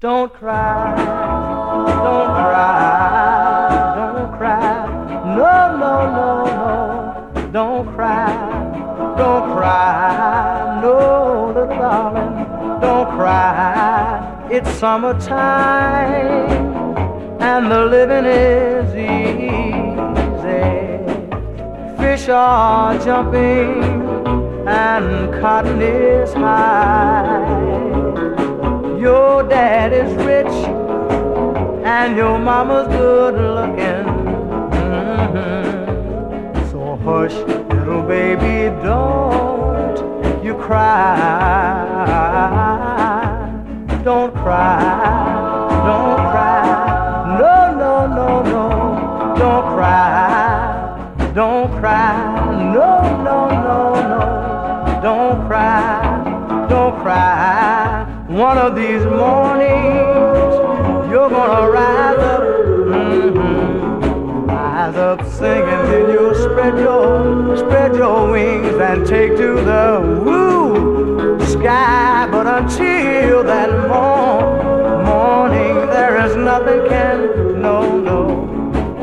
Don't cry, don't cry, don't cry. No, no, no, no, don't cry, don't cry. No, little darling, don't cry. It's summertime and the living is easy. Fish are jumping and cotton is high. And your mama's good looking. Mm-hmm. So hush, little baby, don't you cry. Don't cry, don't cry. No, no, no, no, don't cry. Don't cry, no, no, no, no, don't cry, don't cry. One of these mornings, you're gonna rise up, mm-hmm. rise up singing, then you'll spread your, spread your wings and take to the woo sky. But until that morn, morning, there is nothing can, no, no,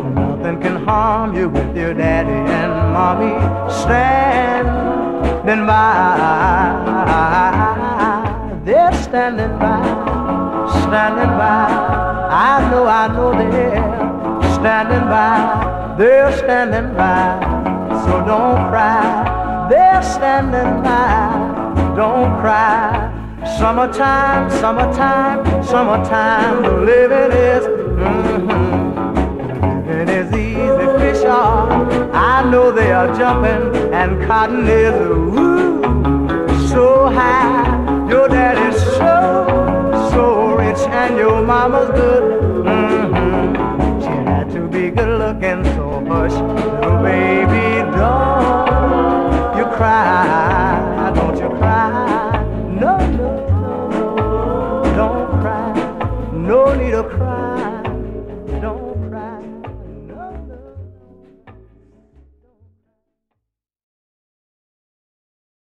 nothing can harm you with your daddy and mommy standing by. They're standing by, standing by. I know, I know they're standing by. They're standing by. So don't cry. They're standing by. Don't cry. Summertime, summertime, summertime. The living is, mm-hmm. Living is easy. Fish are, I know they are jumping, and cotton is, ooh, so high. Your daddy's mama's good. Mm-hmm. She had to be good looking, so hush, little baby, don't you cry, don't you cry. No, no, no, don't cry, no need to cry.